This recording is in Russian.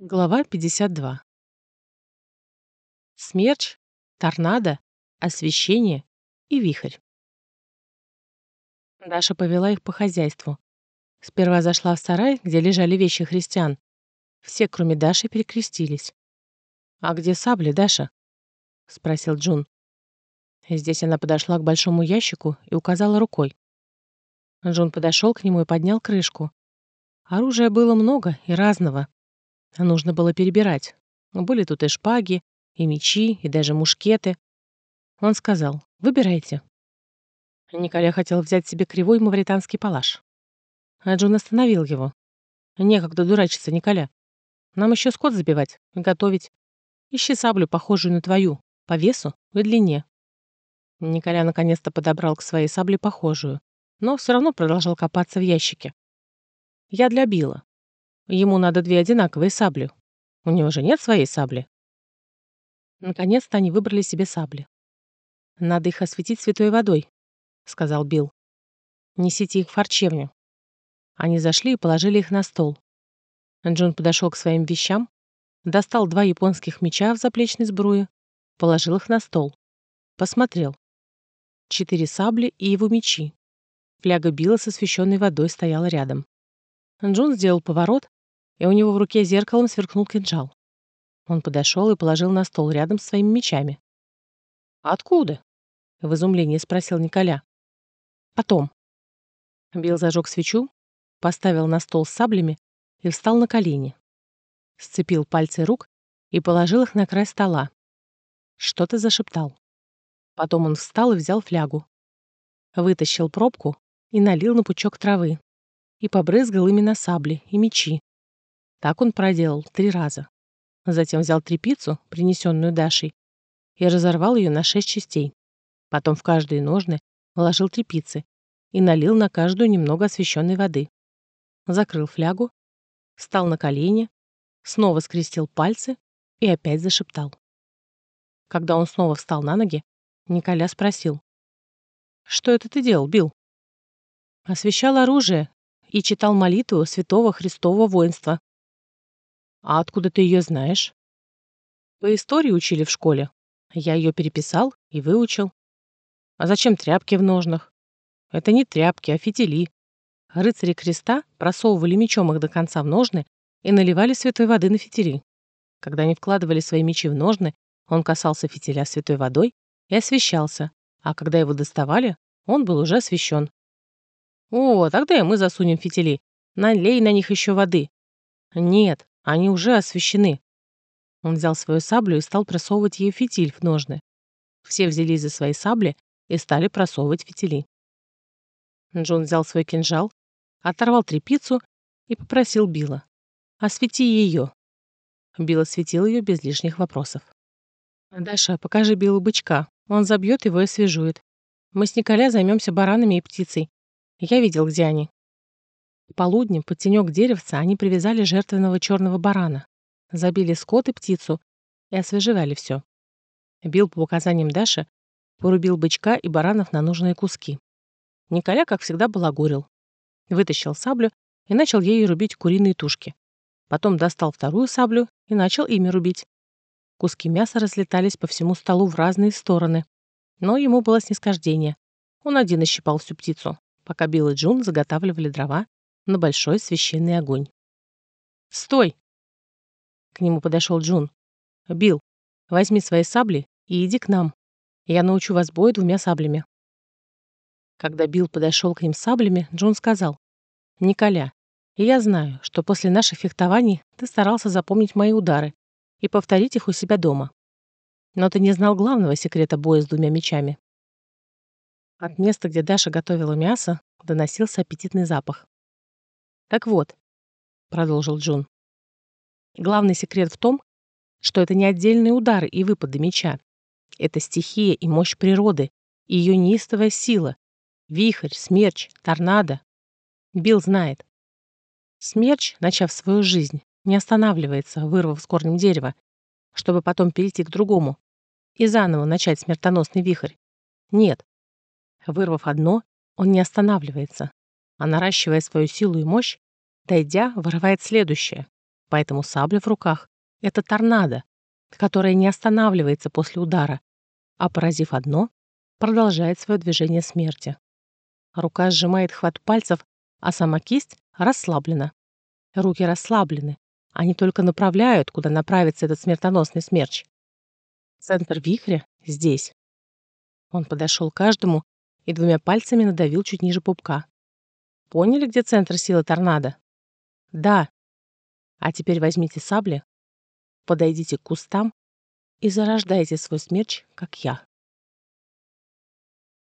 Глава 52. Смерч, торнадо, освещение и вихрь. Даша повела их по хозяйству. Сперва зашла в сарай, где лежали вещи христиан. Все, кроме Даши, перекрестились. «А где сабли, Даша?» — спросил Джун. Здесь она подошла к большому ящику и указала рукой. Джун подошел к нему и поднял крышку. Оружия было много и разного. Нужно было перебирать. Были тут и шпаги, и мечи, и даже мушкеты. Он сказал, выбирайте. Николя хотел взять себе кривой мавританский палаш. А Джон остановил его. Некогда дурачиться, Николя. Нам еще скот забивать, готовить. Ищи саблю, похожую на твою, по весу и длине. Николя наконец-то подобрал к своей сабле похожую, но все равно продолжал копаться в ящике. Я для Билла. Ему надо две одинаковые сабли. У него же нет своей сабли. Наконец-то они выбрали себе сабли. «Надо их осветить святой водой», — сказал Билл. «Несите их в харчевню». Они зашли и положили их на стол. Джон подошел к своим вещам, достал два японских меча в заплечной сбруе, положил их на стол. Посмотрел. Четыре сабли и его мечи. Фляга Билла с освещенной водой стояла рядом. Джон сделал поворот и у него в руке зеркалом сверкнул кинжал. Он подошел и положил на стол рядом с своими мечами. «Откуда?» — в изумлении спросил Николя. «Потом». Билл зажег свечу, поставил на стол с саблями и встал на колени. Сцепил пальцы рук и положил их на край стола. Что-то зашептал. Потом он встал и взял флягу. Вытащил пробку и налил на пучок травы. И побрызгал ими на сабли и мечи, так он проделал три раза. Затем взял трепицу, принесенную Дашей, и разорвал ее на шесть частей. Потом в каждые ножны вложил трепицы и налил на каждую немного освещенной воды. Закрыл флягу, встал на колени, снова скрестил пальцы и опять зашептал. Когда он снова встал на ноги, Николя спросил. «Что это ты делал, Билл?» «Освещал оружие и читал молитву святого Христового воинства», а откуда ты ее знаешь? По истории учили в школе. Я ее переписал и выучил. А зачем тряпки в ножнах? Это не тряпки, а фитили. Рыцари креста просовывали мечом их до конца в ножны и наливали святой воды на фитили. Когда они вкладывали свои мечи в ножны, он касался фитиля святой водой и освещался, а когда его доставали, он был уже освещен. «О, тогда и мы засунем фитили. Налей на них еще воды». «Нет, они уже освещены. Он взял свою саблю и стал просовывать ей фитиль в ножны. Все взялись за свои сабли и стали просовывать фитили. Джон взял свой кинжал, оторвал трепицу и попросил Билла. «Освети ее». Билл осветил ее без лишних вопросов. «Даша, покажи Биллу бычка. Он забьет его и освежует. Мы с Николя займемся баранами и птицей. Я видел, где они. Полуднем под тенек деревца они привязали жертвенного черного барана, забили скот и птицу и освежевали все. Бил по указаниям Даши, порубил бычка и баранов на нужные куски. Николя, как всегда, балагурил. Вытащил саблю и начал ею рубить куриные тушки. Потом достал вторую саблю и начал ими рубить. Куски мяса разлетались по всему столу в разные стороны. Но ему было снисхождение. Он один ощипал всю птицу, пока Билл и Джун заготавливали дрова на большой священный огонь. «Стой!» К нему подошел Джун. «Билл, возьми свои сабли и иди к нам. Я научу вас бою двумя саблями». Когда Билл подошел к ним саблями, Джун сказал. «Николя, я знаю, что после наших фехтований ты старался запомнить мои удары и повторить их у себя дома. Но ты не знал главного секрета боя с двумя мечами». От места, где Даша готовила мясо, доносился аппетитный запах. Так вот, продолжил Джун. Главный секрет в том, что это не отдельные удары и выпады меча. Это стихия и мощь природы, и ее неистовая сила. Вихрь, смерч, торнадо. Билл знает. Смерч, начав свою жизнь, не останавливается, вырвав с корнем дерева, чтобы потом перейти к другому и заново начать смертоносный вихрь. Нет. Вырвав одно, он не останавливается, а наращивая свою силу и мощь, дойдя, вырывает следующее, Поэтому сабля в руках — это торнадо, которое не останавливается после удара, а, поразив одно, продолжает свое движение смерти. Рука сжимает хват пальцев, а сама кисть расслаблена. Руки расслаблены. Они только направляют, куда направится этот смертоносный смерч. Центр вихря здесь. Он подошел к каждому и двумя пальцами надавил чуть ниже пупка. Поняли, где центр силы торнадо? Да. А теперь возьмите сабли, подойдите к кустам и зарождайте свой смерч, как я.